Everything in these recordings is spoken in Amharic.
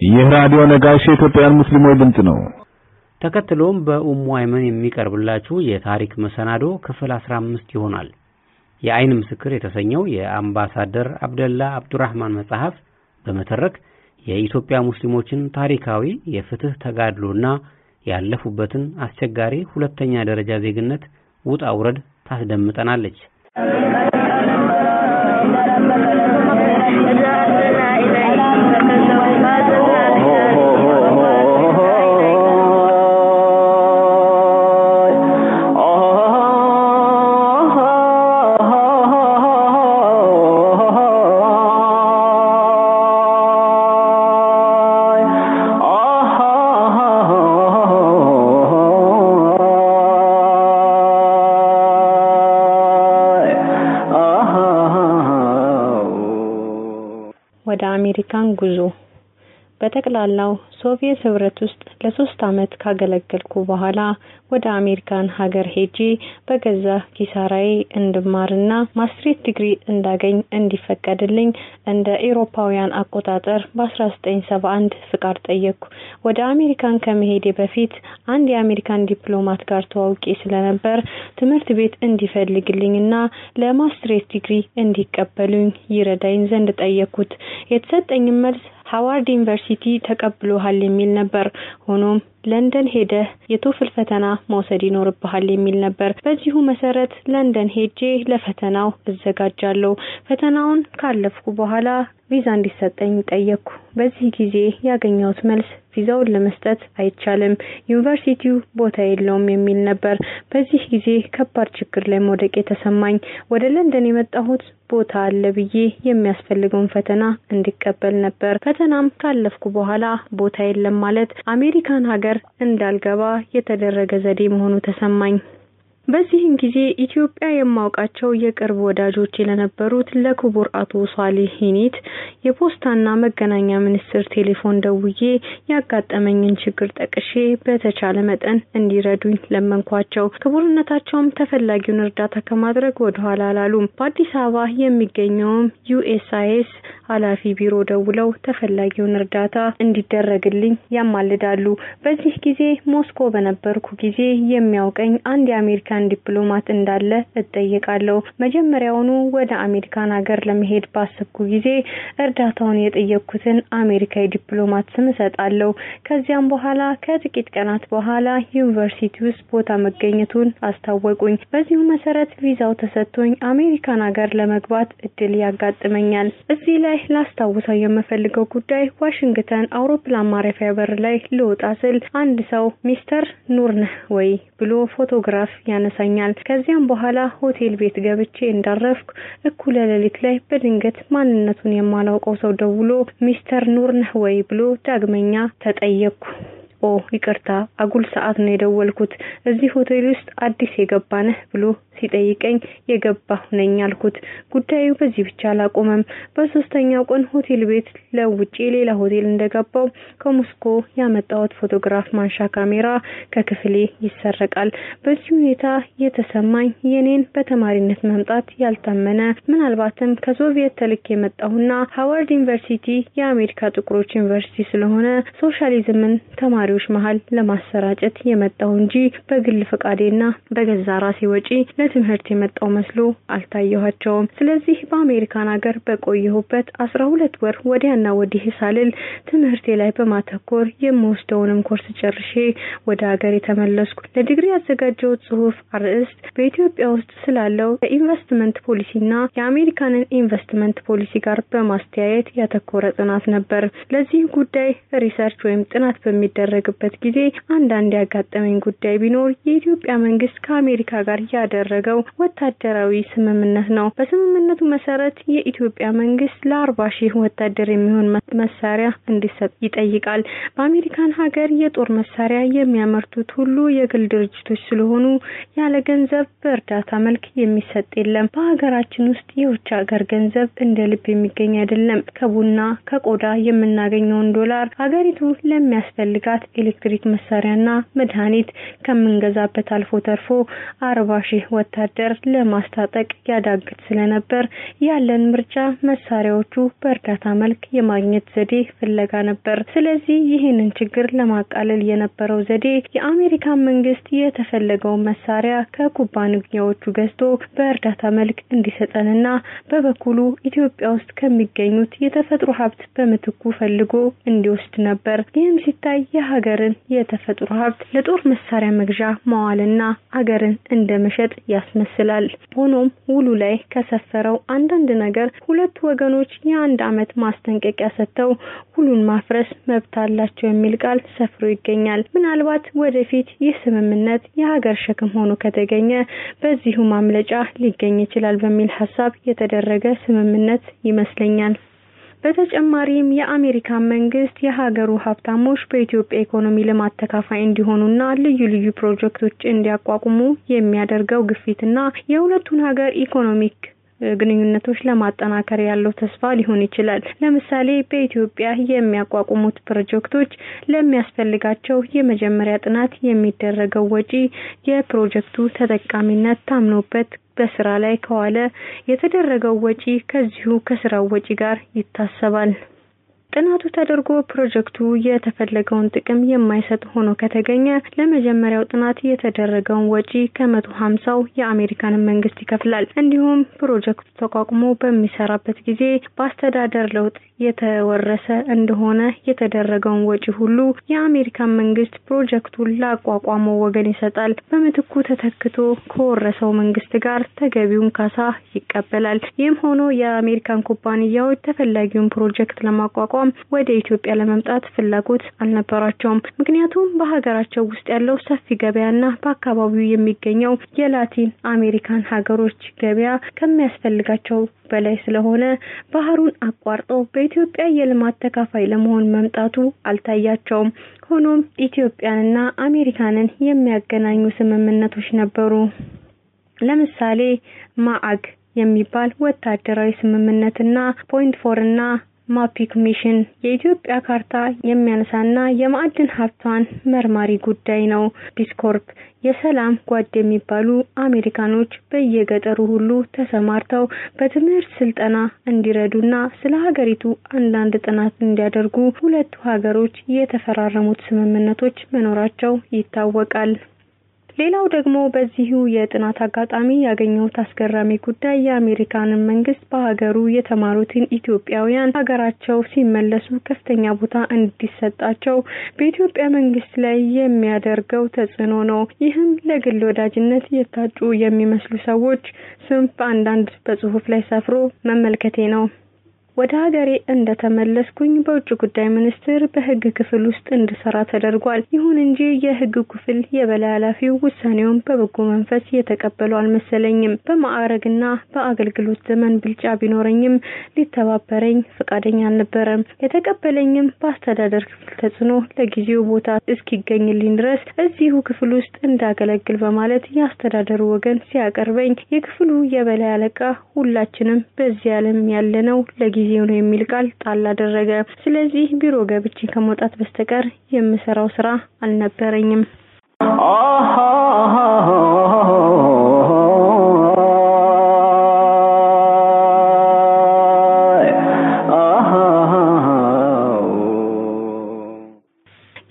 ይህ ራዲዮ ነጋሽ የኢትዮጵያን ሙስሊሞች ድምፅ ነው። ተከትሎም በኡሙ አይመን የሚቀርብላችሁ የታሪክ መሰናዶ ክፍል 15 ይሆናል። የአይን ምስክር የተሰኘው የአምባሳደር አብደላ አብዱራህማን መጽሐፍ በመተረክ የኢትዮጵያ ሙስሊሞችን ታሪካዊ የፍትህ ተጋድሎና ያለፉበትን አስቸጋሪ ሁለተኛ ደረጃ ዜግነት ውጣ ውረድ ታስደምጠናለች። ወደ አሜሪካን ጉዞ። በጠቅላላው ሶቪየት ህብረት ውስጥ ለሶስት አመት ካገለገልኩ በኋላ ወደ አሜሪካን ሀገር ሄጄ በገዛ ኪሳራዬ እንድማርና ማስትሬት ዲግሪ እንዳገኝ እንዲፈቀድልኝ እንደ ኤሮፓውያን አቆጣጠር በ1971 ፍቃድ ጠየቅኩ። ወደ አሜሪካን ከመሄዴ በፊት አንድ የአሜሪካን ዲፕሎማት ጋር ተዋውቄ ስለነበር ትምህርት ቤት እንዲፈልግልኝና ለማስትሬት ዲግሪ እንዲቀበሉኝ ይረዳኝ ዘንድ ጠየቅኩት። የተሰጠኝም መልስ ሃዋርድ ዩኒቨርሲቲ ተቀብሎሃል የሚል ነበር። ሆኖም ለንደን ሄደህ የ TOEFL ፈተና መውሰድ ይኖርብሃል የሚል ነበር። በዚሁ መሰረት ለንደን ሄጄ ለፈተናው እዘጋጃለሁ። ፈተናውን ካለፍኩ በኋላ ቪዛ እንዲሰጠኝ ጠየቅኩ። በዚህ ጊዜ ያገኘሁት መልስ ቪዛውን ለመስጠት አይቻልም፣ ዩኒቨርሲቲው ቦታ የለውም የሚል ነበር። በዚህ ጊዜ ከባድ ችግር ላይ መውደቅ የተሰማኝ ወደ ለንደን የመጣሁት ቦታ አለ ብዬ የሚያስፈልገውን ፈተና እንዲቀበል ነበር። ፈተናም ካለፍኩ በኋላ ቦታ የለም ማለት አሜሪካን ሀገር እንዳልገባ የተደረገ ዘዴ መሆኑ ተሰማኝ። በዚህን ጊዜ ኢትዮጵያ የማውቃቸው የቅርብ ወዳጆች ለነበሩት ለክቡር አቶ ሷሊህ ሂኒት የፖስታና መገናኛ ሚኒስቴር ቴሌፎን ደውዬ ያጋጠመኝን ችግር ጠቅሼ በተቻለ መጠን እንዲረዱኝ ለመንኳቸው። ክቡርነታቸውም ተፈላጊውን እርዳታ ከማድረግ ወደኋላ አላሉም። በአዲስ አበባ የሚገኘውም USIS ኃላፊ ቢሮ ደውለው ተፈላጊውን እርዳታ እንዲደረግልኝ ያማልዳሉ። በዚህ ጊዜ ሞስኮ በነበርኩ ጊዜ የሚያውቀኝ አንድ የአሜሪካን ዲፕሎማት እንዳለ እጠየቃለሁ። መጀመሪያውኑ ወደ አሜሪካን ሀገር ለመሄድ ባሰብኩ ጊዜ እርዳታውን የጠየቅኩትን አሜሪካዊ ዲፕሎማት ስም እሰጣለሁ። ከዚያም በኋላ ከጥቂት ቀናት በኋላ ዩኒቨርሲቲ ውስጥ ቦታ መገኘቱን አስታወቁኝ። በዚሁ መሰረት ቪዛው ተሰጥቶኝ አሜሪካን ሀገር ለመግባት እድል ያጋጥመኛል። እዚህ ላይ ላስታውሰው የምፈልገው ጉዳይ ዋሽንግተን አውሮፕላን ማረፊያ በር ላይ ልወጣ ስል አንድ ሰው ሚስተር ኑር ነህ ወይ ብሎ ፎቶግራፍ ያነሳኛል። ከዚያም በኋላ ሆቴል ቤት ገብቼ እንዳረፍኩ እኩለ ሌሊት ላይ በድንገት ማንነቱን የማላውቀው ሰው ደውሎ ሚስተር ኑር ነህ ወይ ብሎ ዳግመኛ ተጠየቅኩ። ኦ ይቅርታ፣ አጉል ሰዓት ነው የደወልኩት። እዚህ ሆቴል ውስጥ አዲስ የገባ ነህ ብሎ ሲጠይቀኝ የገባሁ ነኝ አልኩት። ጉዳዩ በዚህ ብቻ አላቆመም። በሶስተኛው ቀን ሆቴል ቤት ለውጬ ሌላ ሆቴል እንደገባው ከሞስኮ ያመጣሁት ፎቶግራፍ ማንሻ ካሜራ ከክፍሌ ይሰረቃል። በዚህ ሁኔታ የተሰማኝ የኔን በተማሪነት መምጣት ያልታመነ ምናልባትም ከሶቪየት ተልኬ የመጣሁና ሃዋርድ ዩኒቨርሲቲ የአሜሪካ ጥቁሮች ዩኒቨርሲቲ ስለሆነ ሶሻሊዝምን ተማሪዎች መሀል ለማሰራጨት የመጣው እንጂ በግል ፈቃዴና በገዛ ራሴ ወጪ ለትምህርት የመጣው መስሎ አልታየኋቸውም። ስለዚህ በአሜሪካን ሀገር በቆየሁበት አስራ ሁለት ወር ወዲያና ወዲህ ሳልል ትምህርቴ ላይ በማተኮር የምወስደውንም ኮርስ ጨርሼ ወደ ሀገር የተመለስኩ። ለዲግሪ ያዘጋጀሁት ጽሁፍ አርዕስት በኢትዮጵያ ውስጥ ስላለው የኢንቨስትመንት ፖሊሲና የአሜሪካንን ኢንቨስትመንት ፖሊሲ ጋር በማስተያየት ያተኮረ ጥናት ነበር። ለዚህ ጉዳይ research ወይም ጥናት በሚደረግበት ጊዜ አንዳንድ ያጋጠመኝ ጉዳይ ቢኖር የኢትዮጵያ መንግስት ከአሜሪካ ጋር ያደረገው ወታደራዊ ስምምነት ነው። በስምምነቱ መሰረት የኢትዮጵያ መንግስት ለአርባ ሺህ ወታደር የሚሆን መሳሪያ እንዲሰጥ ይጠይቃል። በአሜሪካን ሀገር የጦር መሳሪያ የሚያመርቱት ሁሉ የግል ድርጅቶች ስለሆኑ ያለ ገንዘብ በእርዳታ መልክ የሚሰጥ የለም። በሀገራችን ውስጥ የውጭ ሀገር ገንዘብ እንደ ልብ የሚገኝ አይደለም። ከቡና ከቆዳ የምናገኘውን ዶላር ሀገሪቱ ለሚያስፈልጋት ኤሌክትሪክ መሳሪያና መድኃኒት ከምንገዛበት አልፎ ተርፎ አርባ ሺህ ወታደር ለማስታጠቅ ያዳግት ስለነበር ያለን ምርጫ መሳሪያዎቹ በእርዳታ መልክ የማግኘት ዘዴ ፍለጋ ነበር። ስለዚህ ይህንን ችግር ለማቃለል የነበረው ዘዴ የአሜሪካን መንግስት የተፈለገውን መሳሪያ ከኩባንያዎቹ ገዝቶ በእርዳታ መልክ እንዲሰጠንና በበኩሉ ኢትዮጵያ ውስጥ ከሚገኙት የተፈጥሮ ሀብት በምትኩ ፈልጎ እንዲወስድ ነበር። ይህም ሲታይ የሀገርን የተፈጥሮ ሀብት ለጦር መሳሪያ መግዣ ማዋልና አገርን እንደመሸጥ ያስመስላል። ሆኖም ውሉ ላይ ከሰፈረው አንዳንድ ነገር ሁለቱ ወገኖች የአንድ ዓመት ማስጠንቀቂያ ሰጥተው ውሉን ማፍረስ መብት አላቸው የሚል ቃል ሰፍሮ ይገኛል። ምናልባት ወደፊት ይህ ስምምነት የሀገር ሸክም ሆኖ ከተገኘ በዚሁ ማምለጫ ሊገኝ ይችላል በሚል ሀሳብ የተደረገ ስምምነት ይመስለኛል። በተጨማሪም የአሜሪካ መንግስት የሀገሩ ሀብታሞች በኢትዮጵያ ኢኮኖሚ ልማት ተካፋይ እንዲሆኑና ልዩ ልዩ ፕሮጀክቶች እንዲያቋቁሙ የሚያደርገው ግፊትና የሁለቱን ሀገር ኢኮኖሚክ ግንኙነቶች ለማጠናከር ያለው ተስፋ ሊሆን ይችላል። ለምሳሌ በኢትዮጵያ የሚያቋቁሙት ፕሮጀክቶች ለሚያስፈልጋቸው የመጀመሪያ ጥናት የሚደረገው ወጪ የፕሮጀክቱ ተጠቃሚነት ታምኖበት በስራ ላይ ከዋለ የተደረገው ወጪ ከዚሁ ከስራው ወጪ ጋር ይታሰባል። ጥናቱ ተደርጎ ፕሮጀክቱ የተፈለገውን ጥቅም የማይሰጥ ሆኖ ከተገኘ ለመጀመሪያው ጥናት የተደረገውን ወጪ ከመቶ ሀምሳው የአሜሪካንን መንግስት ይከፍላል። እንዲሁም ፕሮጀክቱ ተቋቁሞ በሚሰራበት ጊዜ በአስተዳደር ለውጥ የተወረሰ እንደሆነ የተደረገውን ወጪ ሁሉ የአሜሪካን መንግስት ፕሮጀክቱን ላቋቋመው ወገን ይሰጣል። በምትኩ ተተክቶ ከወረሰው መንግስት ጋር ተገቢውን ካሳ ይቀበላል። ይህም ሆኖ የአሜሪካን ኩባንያዎች ተፈላጊውን ፕሮጀክት ለማቋቋም ወደ ኢትዮጵያ ለመምጣት ፍላጎት አልነበራቸውም። ምክንያቱም በሀገራቸው ውስጥ ያለው ሰፊ ገበያና በአካባቢው የሚገኘው የላቲን አሜሪካን ሀገሮች ገበያ ከሚያስፈልጋቸው በላይ ስለሆነ ባህሩን አቋርጦ በኢትዮጵያ የልማት ተካፋይ ለመሆን መምጣቱ አልታያቸውም። ሆኖም ኢትዮጵያንና አሜሪካንን የሚያገናኙ ስምምነቶች ነበሩ። ለምሳሌ ማአግ የሚባል ወታደራዊ ስምምነትና Point Four እና Mapping Mission የኢትዮጵያ ካርታ የሚያነሳና የማዕድን ሀብቷን መርማሪ ጉዳይ ነው። Peace Corps የሰላም ጓድ የሚባሉ አሜሪካኖች በየገጠሩ ሁሉ ተሰማርተው በትምህርት ስልጠና እንዲረዱና ስለ ሀገሪቱ አንዳንድ ጥናት እንዲያደርጉ ሁለቱ ሀገሮች የተፈራረሙት ስምምነቶች መኖራቸው ይታወቃል። ሌላው ደግሞ በዚሁ የጥናት አጋጣሚ ያገኘሁት አስገራሚ ጉዳይ የአሜሪካንን መንግስት በሀገሩ የተማሩትን ኢትዮጵያውያን ሀገራቸው ሲመለሱ ከፍተኛ ቦታ እንዲሰጣቸው በኢትዮጵያ መንግስት ላይ የሚያደርገው ተጽዕኖ ነው። ይህም ለግል ወዳጅነት የታጩ የሚመስሉ ሰዎች ስም በአንዳንድ በጽሁፍ ላይ ሰፍሮ መመልከቴ ነው። ወደ ሀገሬ እንደተመለስኩኝ በውጭ ጉዳይ ሚኒስቴር በህግ ክፍል ውስጥ እንድሰራ ተደርጓል። ይሁን እንጂ የህግ ክፍል የበላይ ኃላፊው ውሳኔውን በበጎ መንፈስ የተቀበለው አልመሰለኝም። በማዕረግና በአገልግሎት ዘመን ብልጫ ቢኖረኝም ሊተባበረኝ ፈቃደኛ አልነበረም። የተቀበለኝም በአስተዳደር ክፍል ተጽዕኖ ለጊዜው ቦታ እስኪገኝልኝ ድረስ እዚሁ ክፍል ውስጥ እንዳገለግል በማለት የአስተዳደሩ ወገን ሲያቀርበኝ የክፍሉ የበላይ አለቃ ሁላችንም በዚህ ዓለም ያለነው ለጊዜ ጊዜው ነው የሚል ቃል ጣል አደረገ። ስለዚህ ቢሮ ገብቼ ከመውጣት በስተቀር የምሰራው ስራ አልነበረኝም።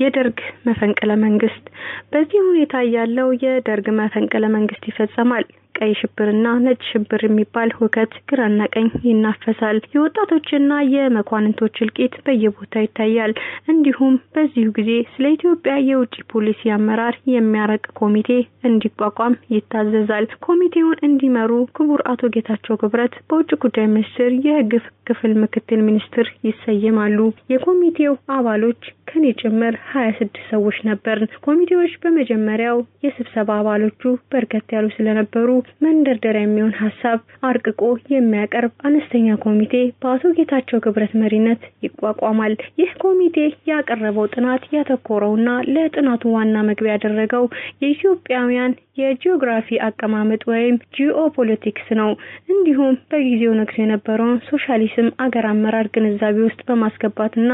የደርግ መፈንቅለ መንግስት በዚህ ሁኔታ ያለው የደርግ መፈንቅለ መንግስት ይፈጸማል። ቀይ ሽብርና ነጭ ሽብር የሚባል ሁከት ግራና ቀኝ ይናፈሳል። የወጣቶችና የመኳንንቶች እልቂት በየቦታው ይታያል። እንዲሁም በዚሁ ጊዜ ስለ ኢትዮጵያ የውጭ ፖሊሲ አመራር የሚያረቅ ኮሚቴ እንዲቋቋም ይታዘዛል። ኮሚቴውን እንዲመሩ ክቡር አቶ ጌታቸው ክብረት በውጭ ጉዳይ ሚኒስቴር የህግ ክፍል ምክትል ሚኒስትር ይሰየማሉ። የኮሚቴው አባሎች ከኔ ጭምር ሀያ ስድስት ሰዎች ነበርን። ኮሚቴዎች በመጀመሪያው የስብሰባ አባሎቹ በርከት ያሉ ስለነበሩ መንደርደሪያ የሚሆን ሀሳብ አርቅቆ የሚያቀርብ አነስተኛ ኮሚቴ በአቶ ጌታቸው ክብረት መሪነት ይቋቋማል። ይህ ኮሚቴ ያቀረበው ጥናት ያተኮረውና ለጥናቱ ዋና መግቢያ ያደረገው የኢትዮጵያውያን የጂኦግራፊ አቀማመጥ ወይም ጂኦፖለቲክስ ነው። እንዲሁም በጊዜው ነግሶ የነበረውን ሶሻሊዝም አገር አመራር ግንዛቤ ውስጥ በማስገባትና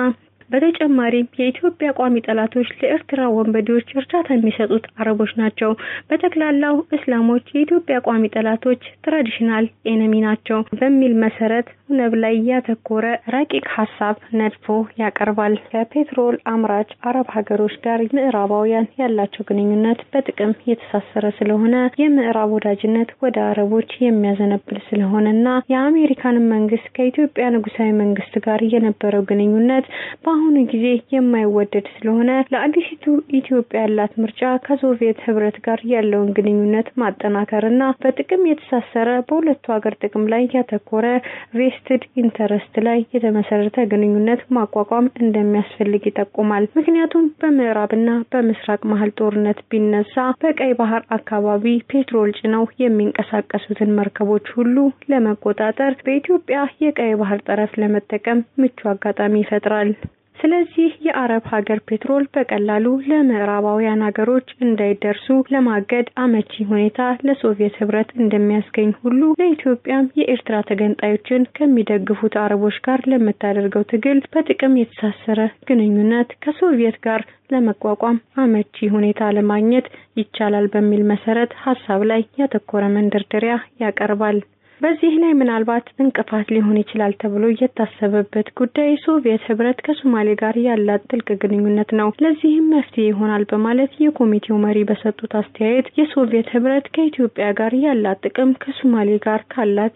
በተጨማሪም የኢትዮጵያ ቋሚ ጠላቶች ለኤርትራ ወንበዴዎች እርዳታ የሚሰጡት አረቦች ናቸው። በጠቅላላው እስላሞች የኢትዮጵያ ቋሚ ጠላቶች traditional enemy ናቸው በሚል መሰረት ነብ ላይ ያተኮረ ረቂቅ ሀሳብ ነድፎ ያቀርባል። ከፔትሮል አምራች አረብ ሀገሮች ጋር ምዕራባውያን ያላቸው ግንኙነት በጥቅም የተሳሰረ ስለሆነ የምዕራብ ወዳጅነት ወደ አረቦች የሚያዘነብል ስለሆነና የአሜሪካንን መንግስት ከኢትዮጵያ ንጉሳዊ መንግስት ጋር የነበረው ግንኙነት በአሁኑ ጊዜ የማይወደድ ስለሆነ ለአዲሲቱ ኢትዮጵያ ያላት ምርጫ ከሶቪየት ህብረት ጋር ያለውን ግንኙነት ማጠናከርና በጥቅም የተሳሰረ በሁለቱ ሀገር ጥቅም ላይ ያተኮረ vested interest ላይ የተመሰረተ ግንኙነት ማቋቋም እንደሚያስፈልግ ይጠቁማል። ምክንያቱም በምዕራብና በምስራቅ መሀል ጦርነት ቢነሳ በቀይ ባህር አካባቢ ፔትሮል ጭነው የሚንቀሳቀሱትን መርከቦች ሁሉ ለመቆጣጠር በኢትዮጵያ የቀይ ባህር ጠረፍ ለመጠቀም ምቹ አጋጣሚ ይፈጥራል። ስለዚህ የአረብ ሀገር ፔትሮል በቀላሉ ለምዕራባውያን ሀገሮች እንዳይደርሱ ለማገድ አመቺ ሁኔታ ለሶቪየት ህብረት እንደሚያስገኝ ሁሉ ለኢትዮጵያም የኤርትራ ተገንጣዮችን ከሚደግፉት አረቦች ጋር ለምታደርገው ትግል በጥቅም የተሳሰረ ግንኙነት ከሶቪየት ጋር ለመቋቋም አመቺ ሁኔታ ለማግኘት ይቻላል በሚል መሰረት ሀሳብ ላይ ያተኮረ መንደርደሪያ ያቀርባል። በዚህ ላይ ምናልባት እንቅፋት ሊሆን ይችላል ተብሎ የታሰበበት ጉዳይ ሶቪየት ህብረት ከሶማሌ ጋር ያላት ጥልቅ ግንኙነት ነው። ለዚህም መፍትሄ ይሆናል በማለት የኮሚቴው መሪ በሰጡት አስተያየት የሶቪየት ህብረት ከኢትዮጵያ ጋር ያላት ጥቅም ከሶማሌ ጋር ካላት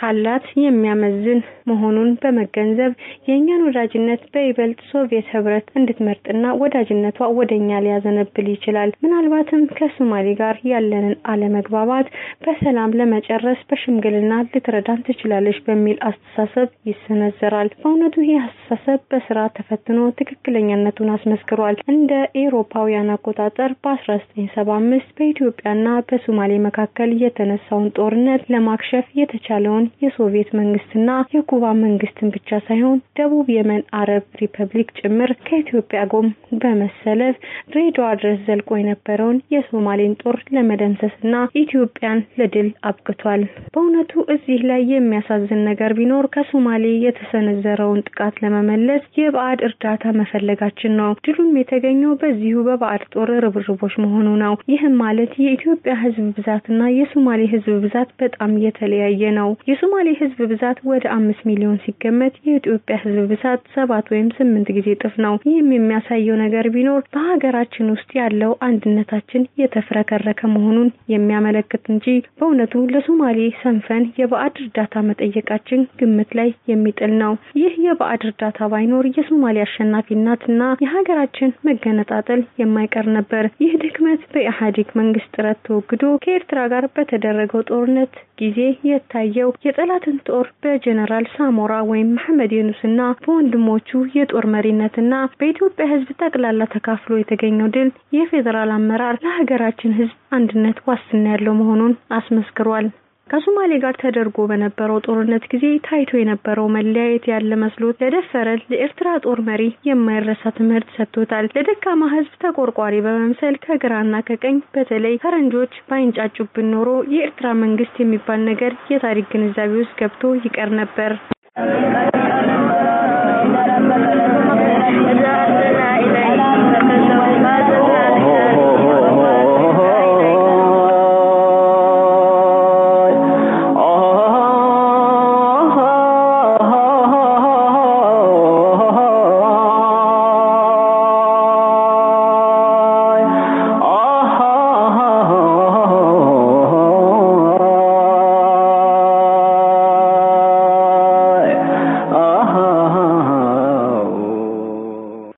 ካላት የሚያመዝን መሆኑን በመገንዘብ የእኛን ወዳጅነት በይበልጥ ሶቪየት ህብረት እንድትመርጥና ወዳጅነቷ ወደኛ ሊያዘነብል ይችላል። ምናልባትም ከሶማሌ ጋር ያለንን አለመግባባት በሰላም ለመጨረስ በሽም ሽምግልና ልትረዳን ትችላለች በሚል አስተሳሰብ ይሰነዘራል። በእውነቱ ይህ አስተሳሰብ በስራ ተፈትኖ ትክክለኛነቱን አስመስክሯል። እንደ ኤሮፓውያን አቆጣጠር በ1975 በኢትዮጵያና በሶማሌ መካከል የተነሳውን ጦርነት ለማክሸፍ የተቻለውን የሶቪየት መንግስትና የኩባ መንግስትን ብቻ ሳይሆን ደቡብ የመን አረብ ሪፐብሊክ ጭምር ከኢትዮጵያ ጎን በመሰለፍ ድሬዳዋ ድረስ ዘልቆ የነበረውን የሶማሌን ጦር ለመደምሰስና ኢትዮጵያን ለድል አብቅቷል። በእውነቱ እዚህ ላይ የሚያሳዝን ነገር ቢኖር ከሶማሌ የተሰነዘረውን ጥቃት ለመመለስ የባዕድ እርዳታ መፈለጋችን ነው። ድሉም የተገኘው በዚሁ በባዕድ ጦር ርብርቦች መሆኑ ነው። ይህም ማለት የኢትዮጵያ ሕዝብ ብዛትና የሶማሌ ሕዝብ ብዛት በጣም የተለያየ ነው። የሶማሌ ሕዝብ ብዛት ወደ አምስት ሚሊዮን ሲገመት የኢትዮጵያ ሕዝብ ብዛት ሰባት ወይም ስምንት ጊዜ እጥፍ ነው። ይህም የሚያሳየው ነገር ቢኖር በሀገራችን ውስጥ ያለው አንድነታችን የተፍረከረከ መሆኑን የሚያመለክት እንጂ በእውነቱ ለሶማሌ ሰንፈን የባዕድ እርዳታ መጠየቃችን ግምት ላይ የሚጥል ነው። ይህ የባዕድ እርዳታ ባይኖር የሶማሌ አሸናፊነትና የሀገራችን መገነጣጠል የማይቀር ነበር። ይህ ድክመት በኢህአዴግ መንግስት ጥረት ተወግዶ ከኤርትራ ጋር በተደረገው ጦርነት ጊዜ የታየው የጠላትን ጦር በጀነራል ሳሞራ ወይም መሐመድ ዩኑስና በወንድሞቹ የጦር መሪነትና በኢትዮጵያ ህዝብ ጠቅላላ ተካፍሎ የተገኘው ድል የፌዴራል አመራር ለሀገራችን ህዝብ አንድነት ዋስትና ያለው መሆኑን አስመስክሯል። ከሶማሌ ጋር ተደርጎ በነበረው ጦርነት ጊዜ ታይቶ የነበረው መለያየት ያለ መስሎት ለደፈረ ለኤርትራ ጦር መሪ የማይረሳ ትምህርት ሰጥቶታል። ለደካማ ህዝብ ተቆርቋሪ በመምሰል ከግራና ከቀኝ በተለይ ፈረንጆች ባይንጫጩብን ኖሮ የኤርትራ መንግስት የሚባል ነገር የታሪክ ግንዛቤ ውስጥ ገብቶ ይቀር ነበር።